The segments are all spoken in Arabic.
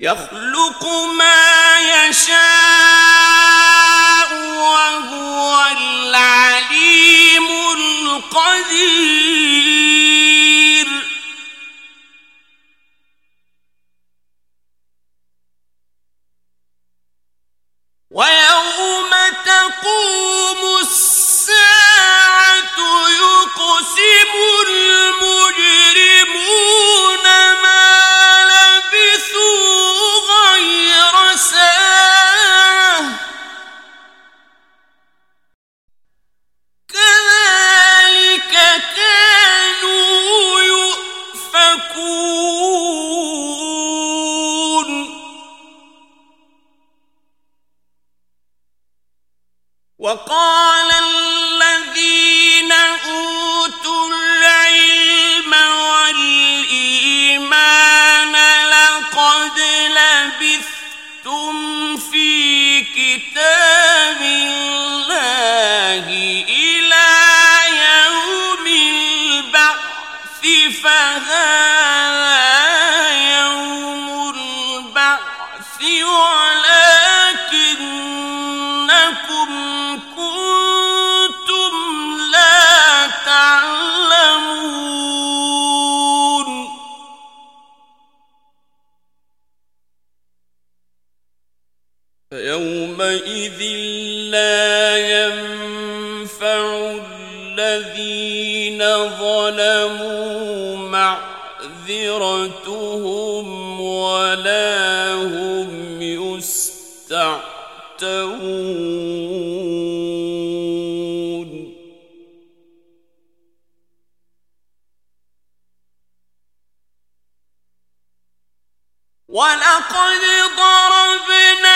يخلق ما وقال فيومئذ لا ينفع الذين ظلموا معذرتهم ولا هم يستعتبون ولقد ضربنا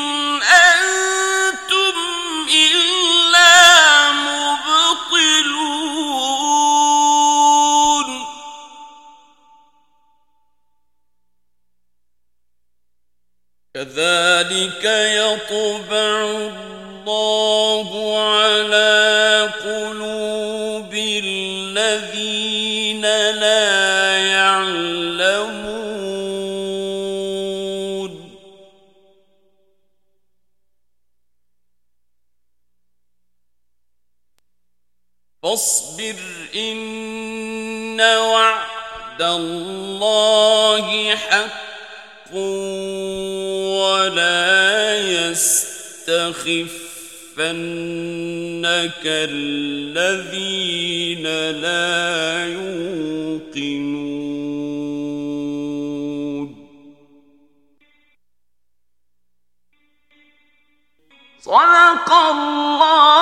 كذلك يطبع الله على قلوب الذين لا يعلمون. فاصبر إن وعد الله حق. ولا يستخفنك الذين لا يوقنون. صدق الله